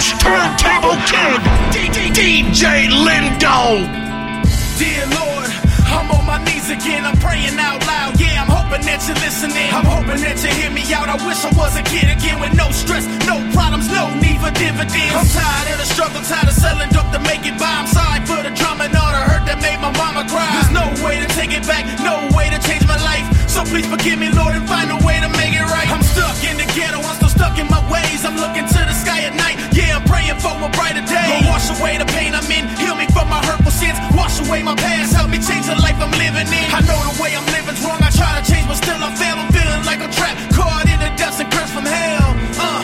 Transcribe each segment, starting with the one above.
turntable kid, DJ Lindo. Dear Lord, I'm on my knees again. I'm praying out loud. Yeah, I'm hoping that you're listening. I'm hoping that you hear me out. I wish I was a kid again with no stress, no problems, no need for dividends. I'm tired of the struggle, tired of selling dope to make it by. I'm sorry for the drama and all the hurt that made my mama cry. There's no way to take it back, no way to change my life. So please forgive me, past, help me change the life I'm living in. I know the way I'm living's wrong. I try to change, but still I fail. I'm feeling like I'm trapped, caught in the depths and cursed from hell. Uh,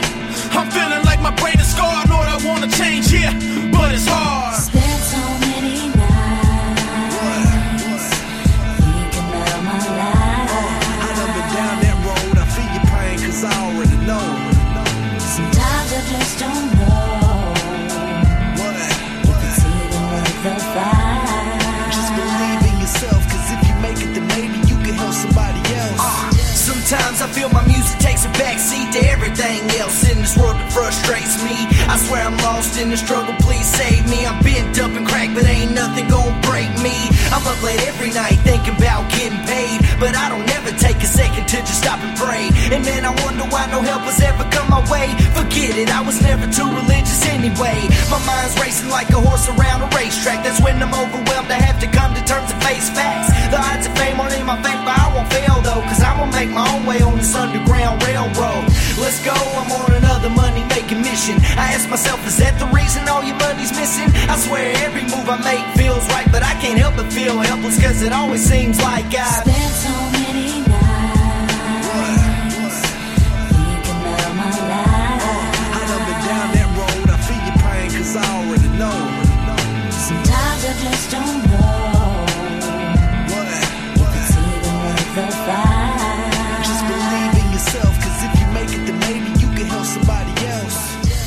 I'm feeling like my brain is scarred. Lord, I wanna change, yeah, but it's hard. Spent so many nights thinking about my life. I done been down that road. I feel your pain, cause I already know. Sometimes I just don't know What? if it's even worth the fight. Sometimes I feel my music takes a backseat to everything else in this world that frustrates me. I swear I'm lost in the struggle, please save me. I'm bent up and cracked, but ain't nothing gonna break me. I'm up late every night thinking about getting paid, but I don't ever take a second to just stop and pray. And man, I wonder why no help has ever come my way. Forget it, I was never too religious anyway. My mind's racing like a horse around a racetrack. That's when I'm overwhelmed. I road. Let's go, I'm on another money making mission. I ask myself, is that the reason all your money's missing? I swear every move I make feels right, but I can't help but feel helpless, cause it always seems like I spent so many Cause I already know. Sometimes I just don't.